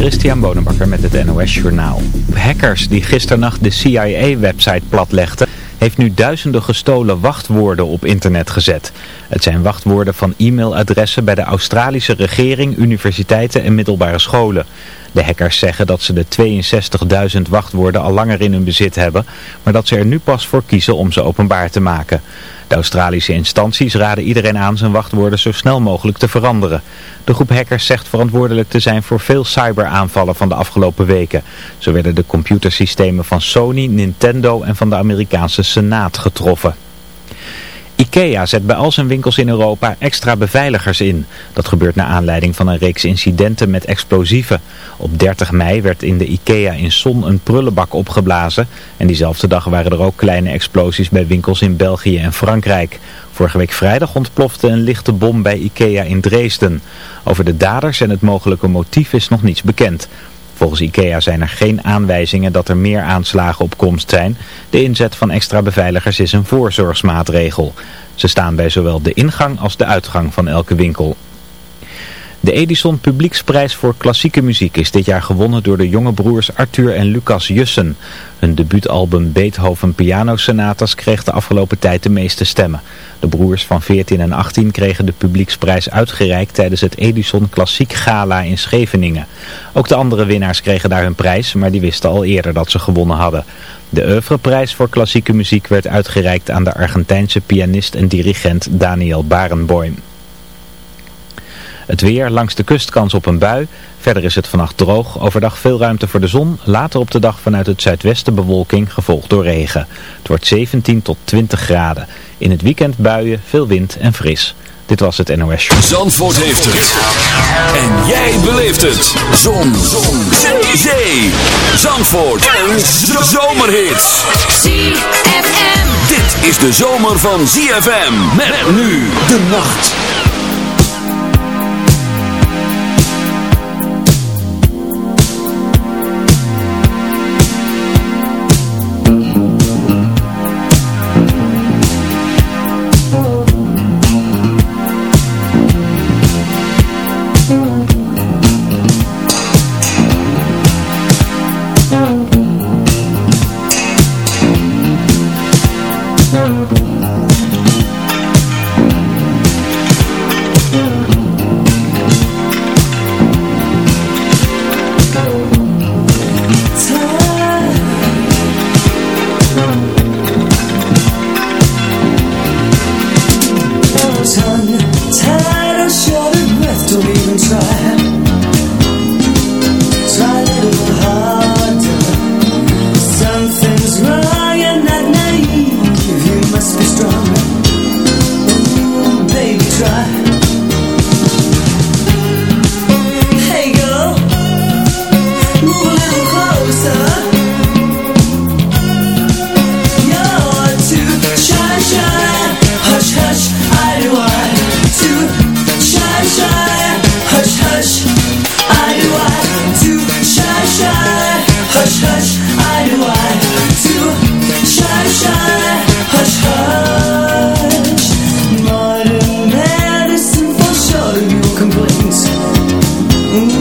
Christian Bonenbakker met het NOS Journaal. Hackers die gisternacht de CIA-website platlegden, heeft nu duizenden gestolen wachtwoorden op internet gezet. Het zijn wachtwoorden van e-mailadressen bij de Australische regering, universiteiten en middelbare scholen. De hackers zeggen dat ze de 62.000 wachtwoorden al langer in hun bezit hebben, maar dat ze er nu pas voor kiezen om ze openbaar te maken. De Australische instanties raden iedereen aan zijn wachtwoorden zo snel mogelijk te veranderen. De groep hackers zegt verantwoordelijk te zijn voor veel cyberaanvallen van de afgelopen weken. Zo werden de computersystemen van Sony, Nintendo en van de Amerikaanse Senaat getroffen. IKEA zet bij al zijn winkels in Europa extra beveiligers in. Dat gebeurt naar aanleiding van een reeks incidenten met explosieven. Op 30 mei werd in de IKEA in Son een prullenbak opgeblazen. En diezelfde dag waren er ook kleine explosies bij winkels in België en Frankrijk. Vorige week vrijdag ontplofte een lichte bom bij IKEA in Dresden. Over de daders en het mogelijke motief is nog niets bekend. Volgens IKEA zijn er geen aanwijzingen dat er meer aanslagen op komst zijn. De inzet van extra beveiligers is een voorzorgsmaatregel. Ze staan bij zowel de ingang als de uitgang van elke winkel. De Edison Publieksprijs voor klassieke muziek is dit jaar gewonnen door de jonge broers Arthur en Lucas Jussen. Hun debuutalbum Beethoven Piano Sonatas kreeg de afgelopen tijd de meeste stemmen. De broers van 14 en 18 kregen de publieksprijs uitgereikt tijdens het Edison Klassiek Gala in Scheveningen. Ook de andere winnaars kregen daar hun prijs, maar die wisten al eerder dat ze gewonnen hadden. De oeuvreprijs voor klassieke muziek werd uitgereikt aan de Argentijnse pianist en dirigent Daniel Barenboim. Het weer, langs de kust kans op een bui. Verder is het vannacht droog. Overdag veel ruimte voor de zon. Later op de dag vanuit het zuidwesten bewolking, gevolgd door regen. Het wordt 17 tot 20 graden. In het weekend buien, veel wind en fris. Dit was het NOS Show. Zandvoort heeft het. En jij beleeft het. Zon. zon. Zee. Zee. Zandvoort. En zomerhits. ZFM. Dit is de zomer van ZFM. Met nu de nacht. Mm.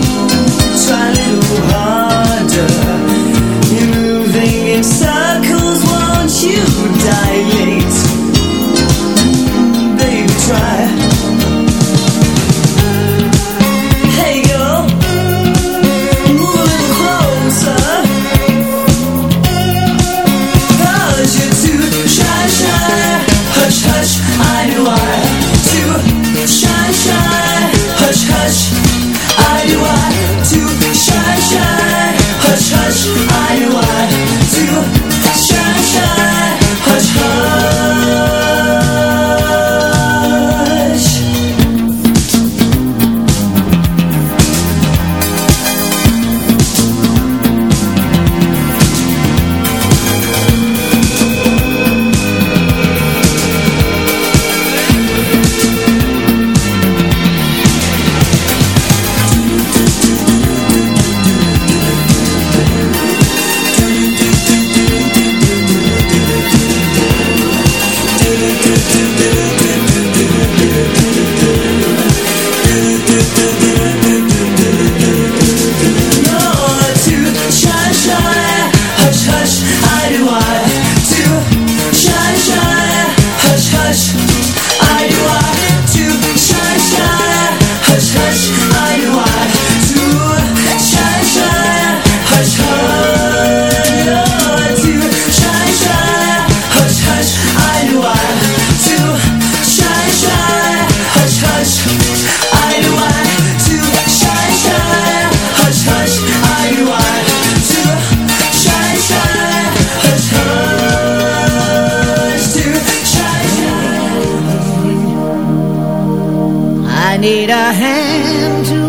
need a hand to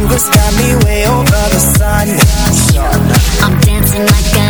Congress got me way over the sun. I'm dancing like a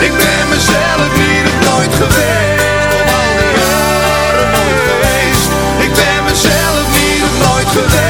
Ik ben mezelf op nooit geweest. Al die jaren nooit geweest. Ik ben mezelf niet op nooit geweest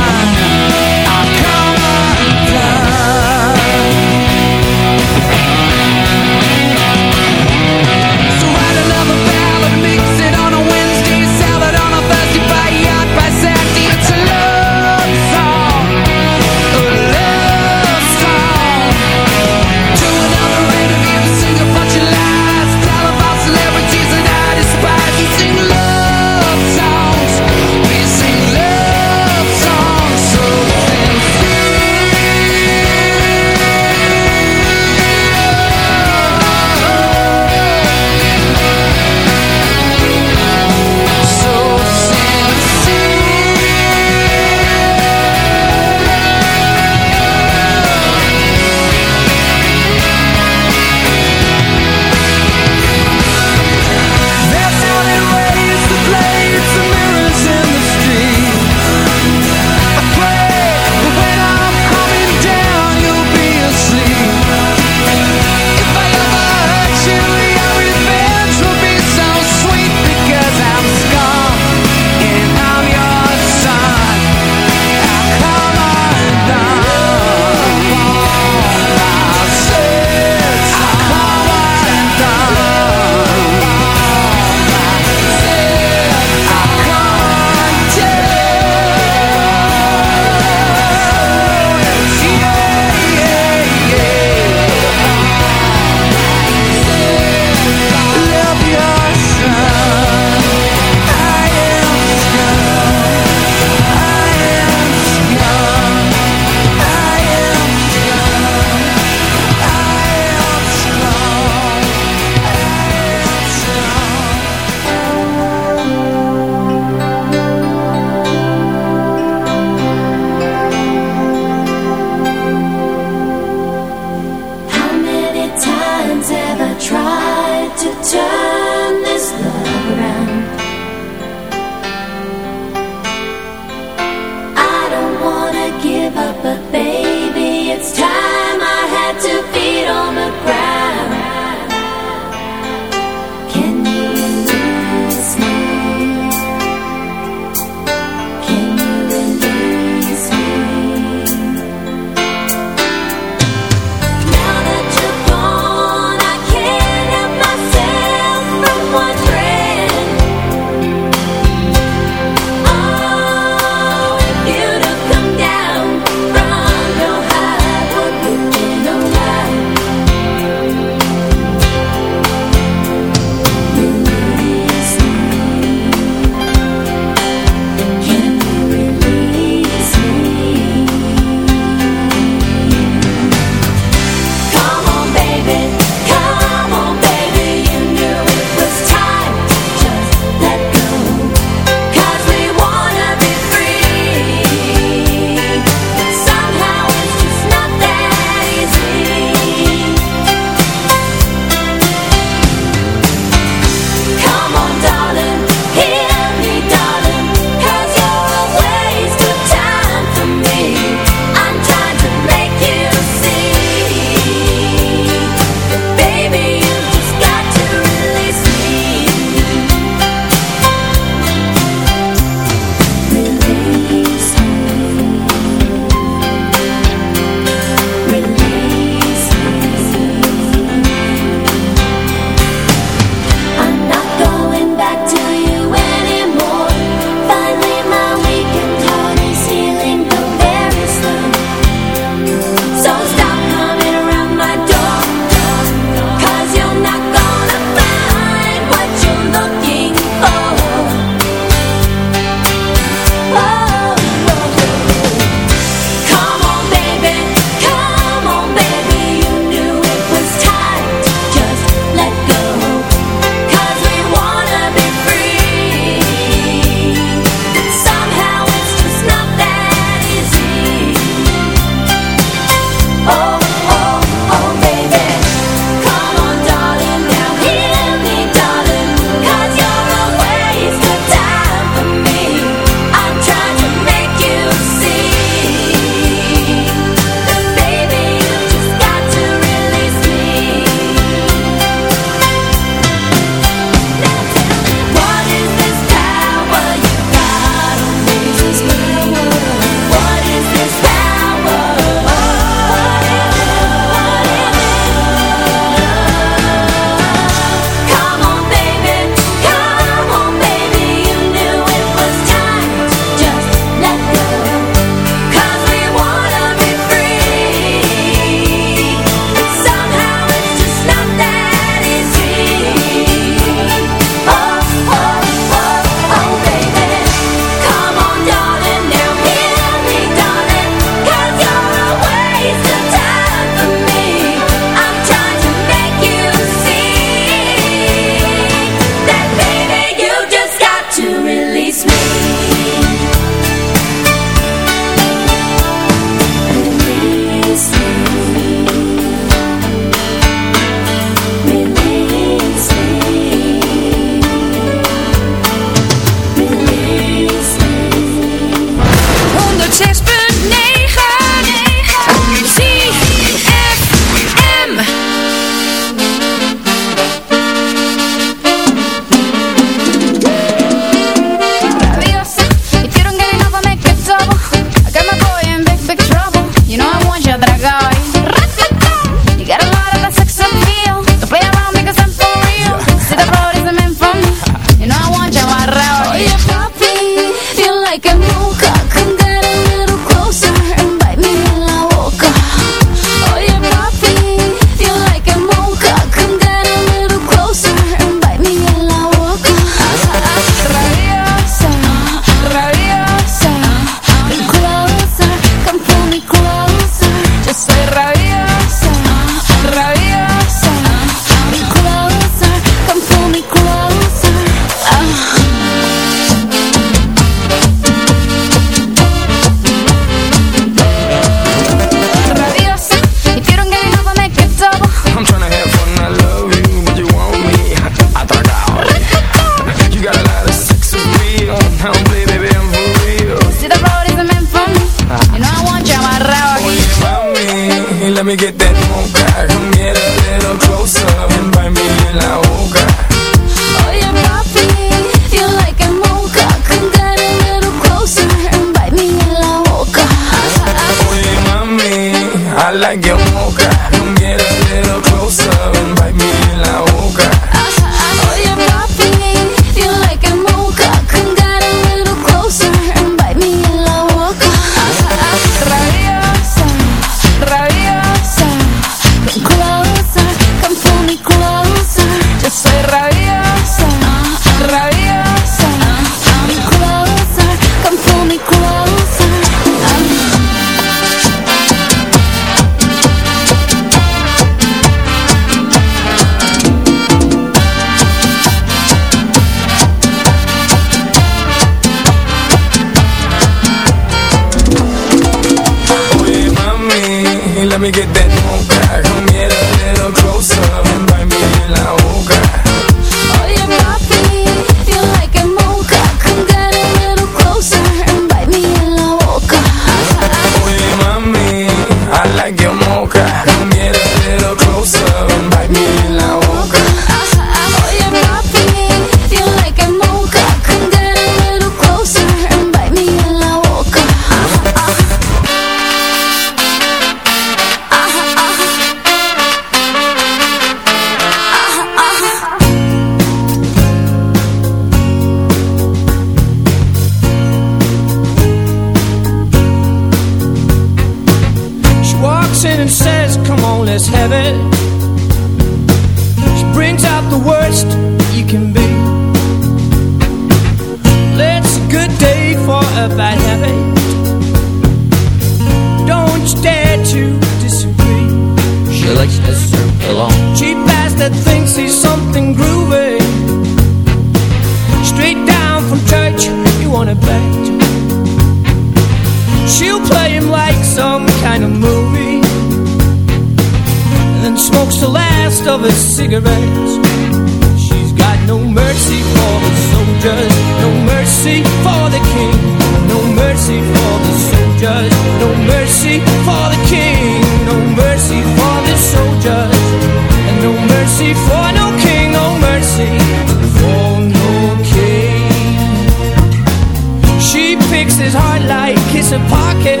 His heart like kiss a pocket.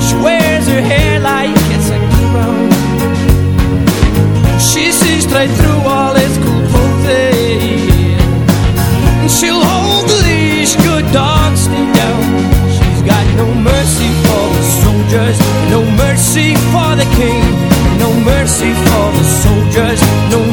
She wears her hair like it's a crown. She sees straight through all his cool clothing. And she'll hold the leash, good dogs stay down. She's got no mercy for the soldiers, no mercy for the king, no mercy for the soldiers, no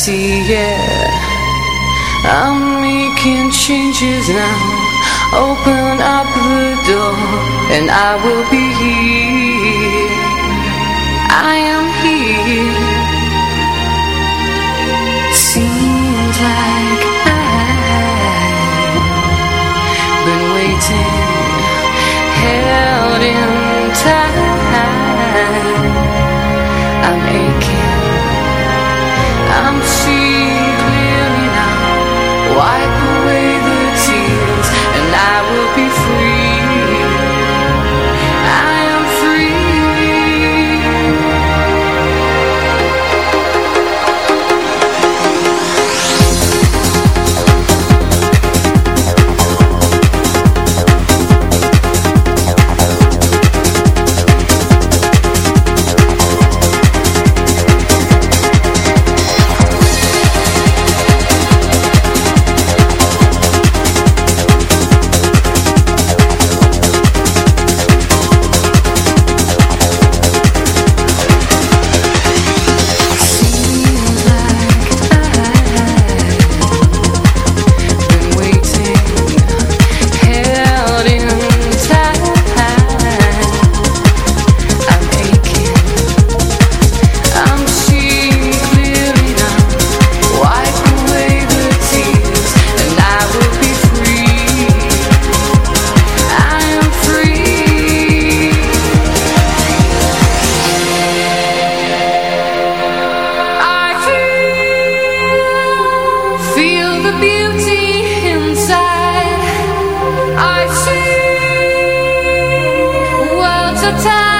see, yeah I'm making changes now. Open up the door And I will be here. I am here. so tired